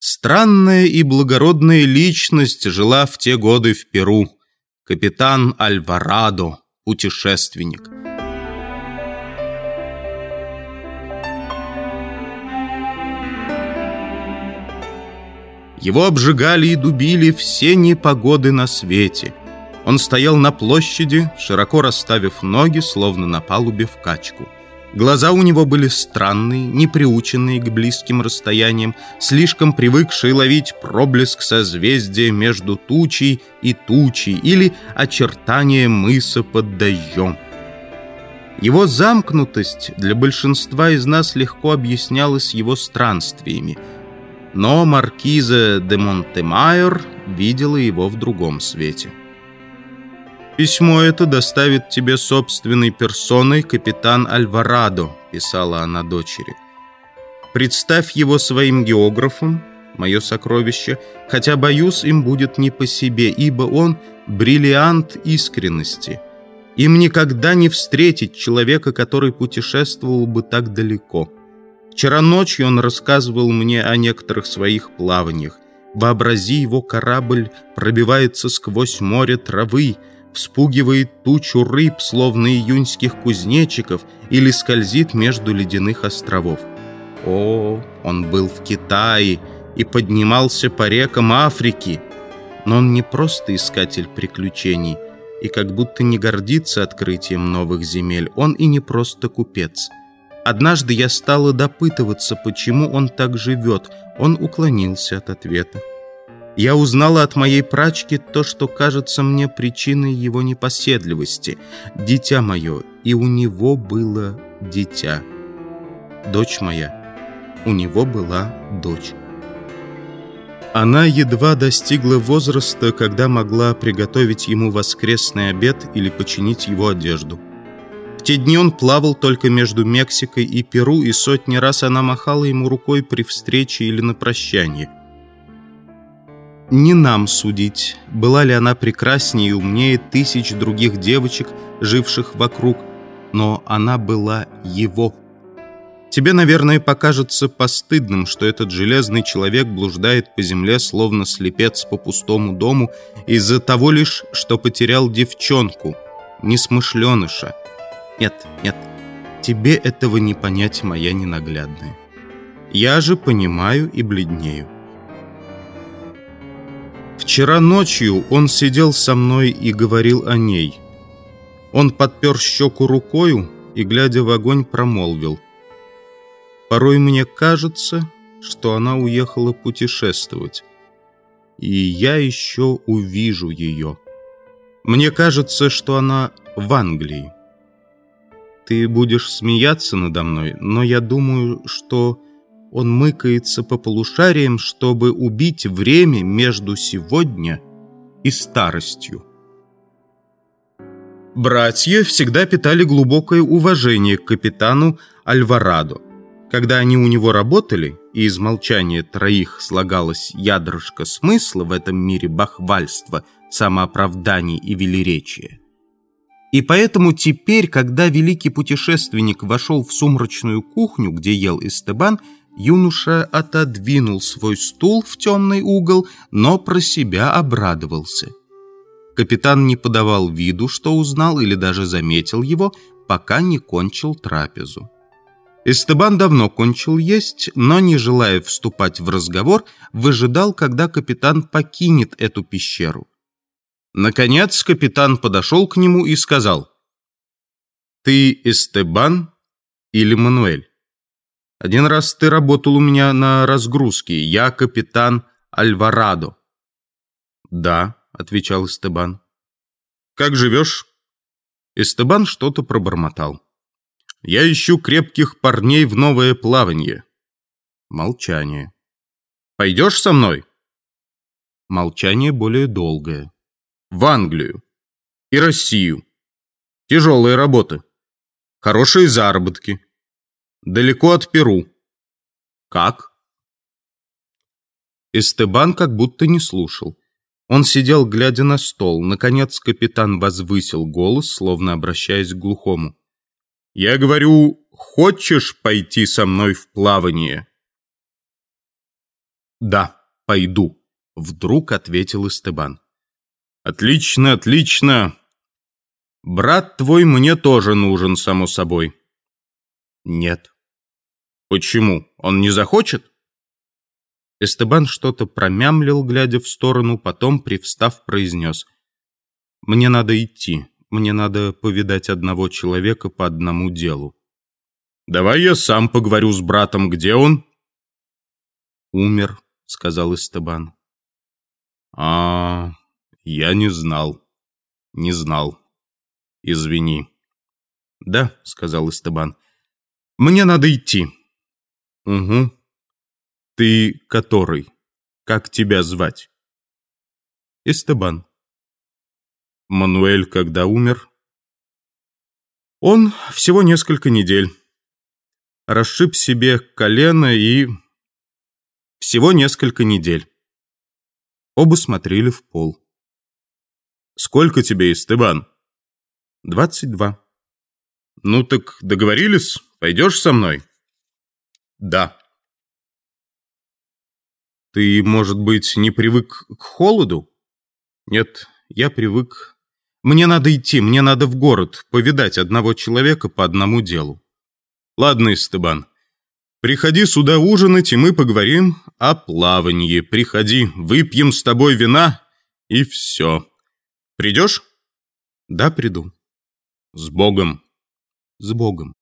Странная и благородная личность жила в те годы в Перу. Капитан Альварадо, путешественник. Его обжигали и дубили все непогоды на свете. Он стоял на площади, широко расставив ноги, словно на палубе в качку. Глаза у него были странные, неприученные к близким расстояниям, слишком привыкшие ловить проблеск созвездия между тучей и тучей или очертания мыса под дождем. Его замкнутость для большинства из нас легко объяснялась его странствиями, но маркиза де Монтемайор видела его в другом свете. «Письмо это доставит тебе собственной персоной капитан Альварадо», писала она дочери. «Представь его своим географом, мое сокровище, хотя, боюсь, им будет не по себе, ибо он бриллиант искренности. Им никогда не встретить человека, который путешествовал бы так далеко. Вчера ночью он рассказывал мне о некоторых своих плаваниях. Вообрази, его корабль пробивается сквозь море травы, вспугивает тучу рыб, словно июньских кузнечиков, или скользит между ледяных островов. О, он был в Китае и поднимался по рекам Африки. Но он не просто искатель приключений и как будто не гордится открытием новых земель. Он и не просто купец. Однажды я стала допытываться, почему он так живет. Он уклонился от ответа. Я узнала от моей прачки то, что кажется мне причиной его непоседливости. Дитя мое, и у него было дитя. Дочь моя, у него была дочь. Она едва достигла возраста, когда могла приготовить ему воскресный обед или починить его одежду. В те дни он плавал только между Мексикой и Перу, и сотни раз она махала ему рукой при встрече или на прощание – не нам судить, была ли она прекраснее и умнее тысяч других девочек, живших вокруг, но она была его. Тебе, наверное, покажется постыдным, что этот железный человек блуждает по земле, словно слепец по пустому дому, из-за того лишь, что потерял девчонку, несмышленыша. Нет, нет, тебе этого не понять, моя ненаглядная. Я же понимаю и бледнею. Вчера ночью он сидел со мной и говорил о ней. Он подпер щеку рукою и, глядя в огонь, промолвил. «Порой мне кажется, что она уехала путешествовать, и я еще увижу ее. Мне кажется, что она в Англии. Ты будешь смеяться надо мной, но я думаю, что он мыкается по полушариям, чтобы убить время между сегодня и старостью. Братья всегда питали глубокое уважение к капитану Альварадо. Когда они у него работали, и из молчания троих слагалось ядрышко смысла в этом мире бахвальства, самооправданий и велеречия. И поэтому теперь, когда великий путешественник вошел в сумрачную кухню, где ел Эстебан, Юноша отодвинул свой стул в темный угол, но про себя обрадовался. Капитан не подавал виду, что узнал или даже заметил его, пока не кончил трапезу. Эстебан давно кончил есть, но, не желая вступать в разговор, выжидал, когда капитан покинет эту пещеру. Наконец капитан подошел к нему и сказал, «Ты Эстебан или Мануэль?» Один раз ты работал у меня на разгрузке. Я капитан Альварадо». «Да», — отвечал Эстебан. «Как живешь?» Эстебан что-то пробормотал. «Я ищу крепких парней в новое плавание». Молчание. «Пойдешь со мной?» Молчание более долгое. «В Англию. И Россию. Тяжелые работы. Хорошие заработки. Далеко от Перу. Как? Эстебан как будто не слушал. Он сидел, глядя на стол. Наконец капитан возвысил голос, словно обращаясь к глухому. «Я говорю, хочешь пойти со мной в плавание?» Да, пойду, вдруг ответил Истебан. Отлично, отлично. Брат твой мне тоже нужен, само собой. Нет. Почему? Он не захочет? Эстебан что-то промямлил, глядя в сторону, потом, привстав, произнес. «Мне надо идти. Мне надо повидать одного человека по одному делу». «Давай я сам поговорю с братом. Где он?» «Умер», — сказал Эстебан. «А, я не знал. Не знал. Извини». «Да», — сказал Эстебан. «Мне надо идти». «Угу. Ты который? Как тебя звать?» «Эстебан». «Мануэль когда умер?» «Он всего несколько недель. Расшиб себе колено и...» «Всего несколько недель». Оба смотрели в пол. «Сколько тебе, Эстебан?» «Двадцать два». «Ну так договорились? Пойдешь со мной?» Да. Ты, может быть, не привык к холоду? Нет, я привык. Мне надо идти, мне надо в город, повидать одного человека по одному делу. Ладно, Истебан, приходи сюда ужинать, и мы поговорим о плавании. Приходи, выпьем с тобой вина, и все. Придешь? Да, приду. С Богом. С Богом.